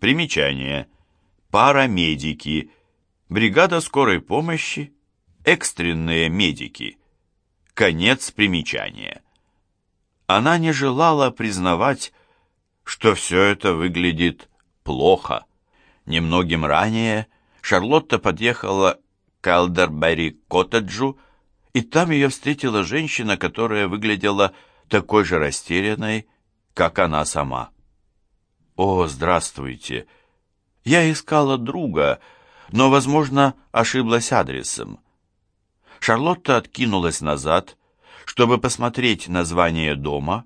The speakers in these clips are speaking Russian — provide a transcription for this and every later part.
Примечание. Парамедики. Бригада скорой помощи. Экстренные медики. Конец примечания. Она не желала признавать, что все это выглядит плохо. Немногим ранее Шарлотта подъехала к Элдербери-коттеджу, и там ее встретила женщина, которая выглядела такой же растерянной, как она сама. «О, здравствуйте! Я искала друга, но, возможно, ошиблась адресом». Шарлотта откинулась назад, чтобы посмотреть название дома,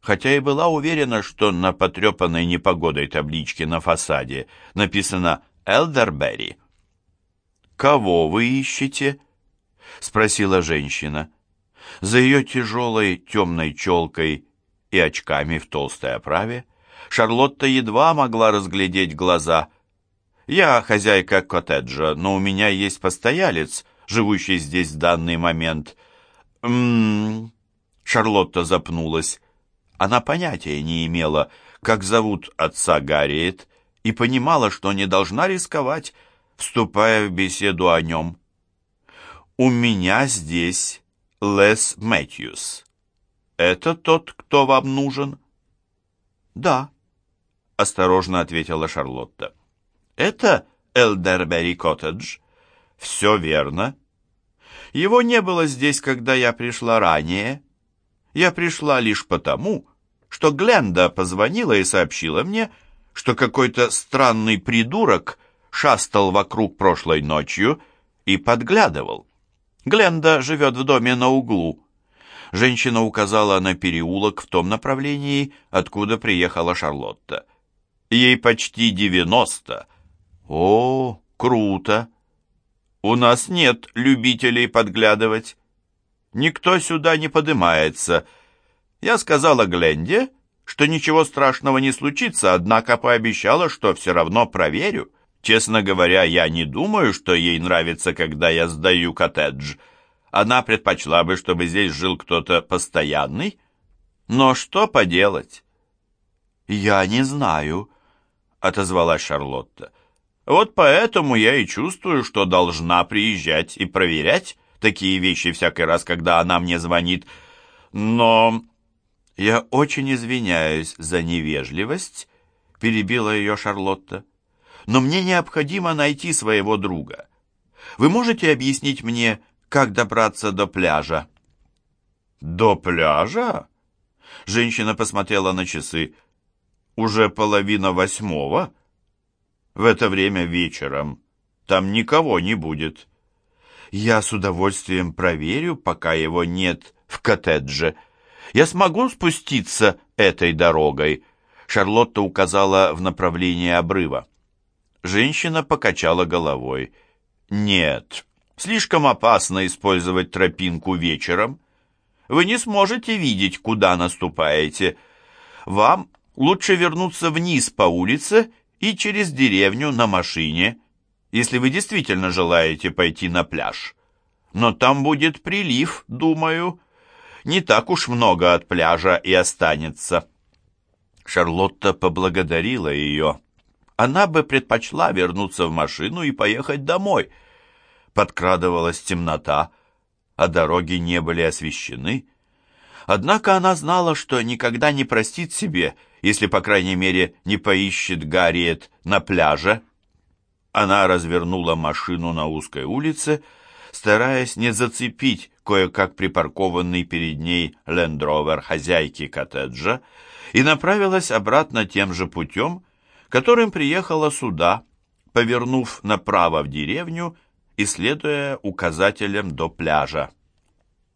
хотя и была уверена, что на потрепанной непогодой табличке на фасаде написано «Элдерберри». «Кого вы ищете?» — спросила женщина. За ее тяжелой темной челкой и очками в толстой оправе Шарлотта едва могла разглядеть глаза. «Я хозяйка коттеджа, но у меня есть постоялец, живущий здесь в данный момент». «М-м-м...» Шарлотта запнулась. Она понятия не имела, как зовут отца Гарриет, и понимала, что не должна рисковать, вступая в беседу о нем. «У меня здесь Лес Мэтьюс. Это тот, кто вам нужен?» «Да», — осторожно ответила Шарлотта. «Это Элдербери Коттедж?» «Все верно. Его не было здесь, когда я пришла ранее. Я пришла лишь потому, что Гленда позвонила и сообщила мне, что какой-то странный придурок шастал вокруг прошлой ночью и подглядывал. Гленда живет в доме на углу. Женщина указала на переулок в том направлении, откуда приехала Шарлотта. Ей почти девяносто. О, круто! У нас нет любителей подглядывать. Никто сюда не подымается. Я сказала Гленде, что ничего страшного не случится, однако пообещала, что все равно проверю. Честно говоря, я не думаю, что ей нравится, когда я сдаю коттедж. Она предпочла бы, чтобы здесь жил кто-то постоянный. Но что поделать? «Я не знаю», — отозвалась Шарлотта. «Вот поэтому я и чувствую, что должна приезжать и проверять такие вещи всякий раз, когда она мне звонит. Но я очень извиняюсь за невежливость», — перебила ее Шарлотта но мне необходимо найти своего друга. Вы можете объяснить мне, как добраться до пляжа?» «До пляжа?» Женщина посмотрела на часы. «Уже половина восьмого?» «В это время вечером. Там никого не будет». «Я с удовольствием проверю, пока его нет в коттедже. Я смогу спуститься этой дорогой?» Шарлотта указала в направлении обрыва. Женщина покачала головой. «Нет, слишком опасно использовать тропинку вечером. Вы не сможете видеть, куда наступаете. Вам лучше вернуться вниз по улице и через деревню на машине, если вы действительно желаете пойти на пляж. Но там будет прилив, думаю. Не так уж много от пляжа и останется». Шарлотта поблагодарила ее она бы предпочла вернуться в машину и поехать домой. Подкрадывалась темнота, а дороги не были освещены. Однако она знала, что никогда не простит себе, если, по крайней мере, не поищет Гарриет на пляже. Она развернула машину на узкой улице, стараясь не зацепить кое-как припаркованный перед ней лендровер хозяйки коттеджа, и направилась обратно тем же путем, которым приехала сюда, повернув направо в деревню и следуя указателям до пляжа.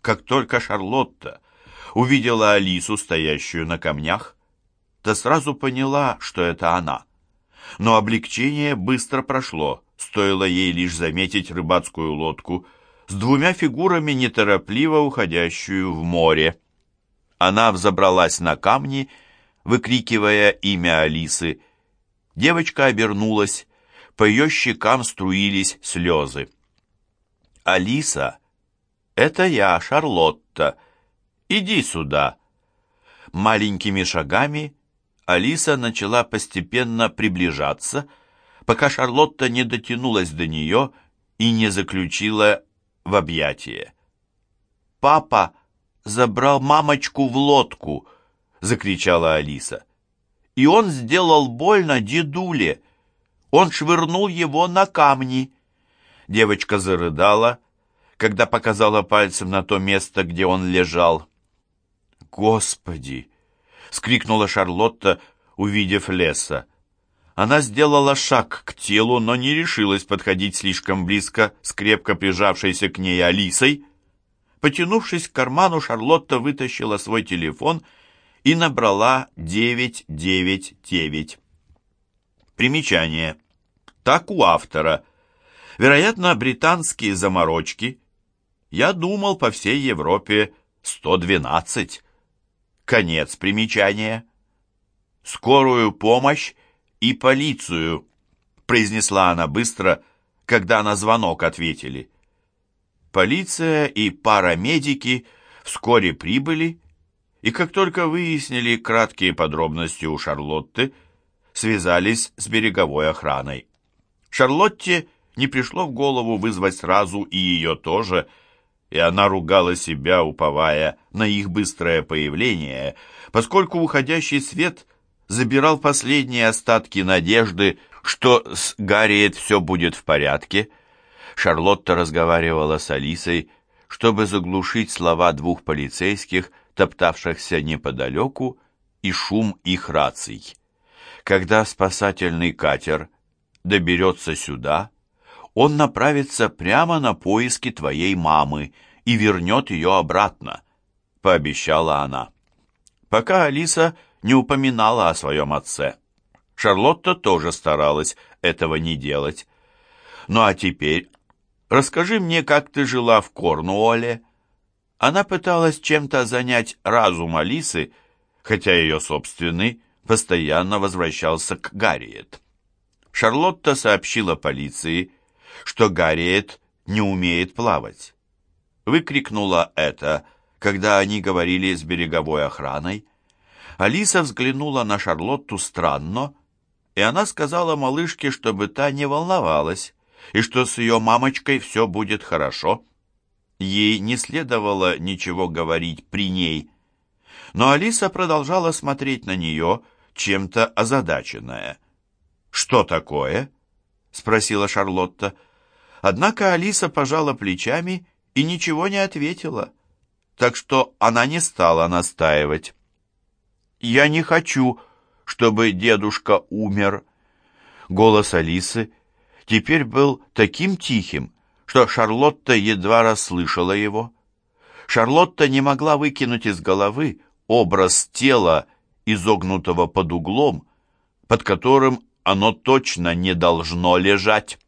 Как только Шарлотта увидела Алису, стоящую на камнях, то сразу поняла, что это она. Но облегчение быстро прошло, стоило ей лишь заметить рыбацкую лодку с двумя фигурами, неторопливо уходящую в море. Она взобралась на камни, выкрикивая имя Алисы, Девочка обернулась, по ее щекам струились слезы. «Алиса, это я, Шарлотта. Иди сюда». Маленькими шагами Алиса начала постепенно приближаться, пока Шарлотта не дотянулась до нее и не заключила в объятие. «Папа забрал мамочку в лодку!» — закричала Алиса. «И он сделал больно дедуле! Он швырнул его на камни!» Девочка зарыдала, когда показала пальцем на то место, где он лежал. «Господи!» — скрикнула Шарлотта, увидев леса. Она сделала шаг к телу, но не решилась подходить слишком близко с крепко прижавшейся к ней Алисой. Потянувшись к карману, Шарлотта вытащила свой телефон и набрала 999. Примечание. Так у автора. Вероятно, британские заморочки. Я думал, по всей Европе 112. Конец примечания. «Скорую помощь и полицию», произнесла она быстро, когда на звонок ответили. Полиция и парамедики вскоре прибыли, и как только выяснили краткие подробности у Шарлотты, связались с береговой охраной. Шарлотте не пришло в голову вызвать сразу и ее тоже – и она ругала себя, уповая на их быстрое появление, поскольку уходящий свет забирал последние остатки надежды, что с Гарриет все будет в порядке. Шарлотта разговаривала с Алисой, чтобы заглушить слова двух полицейских, топтавшихся неподалеку, и шум их раций. Когда спасательный катер доберется сюда, он направится прямо на поиски твоей мамы и вернет ее обратно», — пообещала она. Пока Алиса не упоминала о своем отце. Шарлотта тоже старалась этого не делать. «Ну а теперь расскажи мне, как ты жила в Корнуолле». Она пыталась чем-то занять разум Алисы, хотя ее собственный постоянно возвращался к Гарриет. Шарлотта сообщила полиции, что Гарриет не умеет плавать. Выкрикнула это, когда они говорили с береговой охраной. Алиса взглянула на Шарлотту странно, и она сказала малышке, чтобы та не волновалась, и что с ее мамочкой все будет хорошо. Ей не следовало ничего говорить при ней. Но Алиса продолжала смотреть на нее, чем-то озадаченная. «Что такое?» — спросила Шарлотта. Однако Алиса пожала плечами и ничего не ответила, так что она не стала настаивать. «Я не хочу, чтобы дедушка умер». Голос Алисы теперь был таким тихим, что Шарлотта едва расслышала его. Шарлотта не могла выкинуть из головы образ тела, изогнутого под углом, под которым оно точно не должно лежать.